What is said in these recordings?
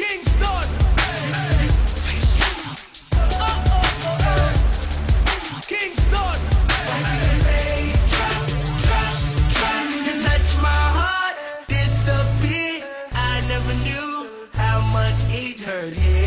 Kingston. Kingston. Touch my heart, disappear. I never knew how much it hurt.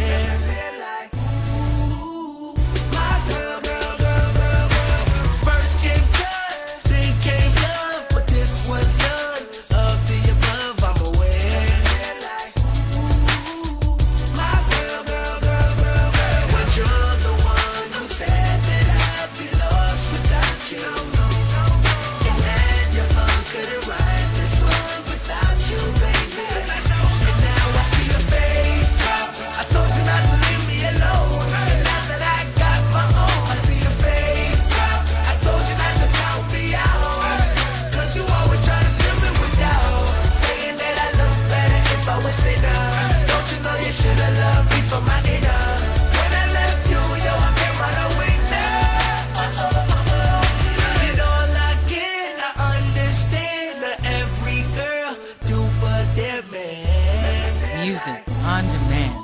Music on Demand.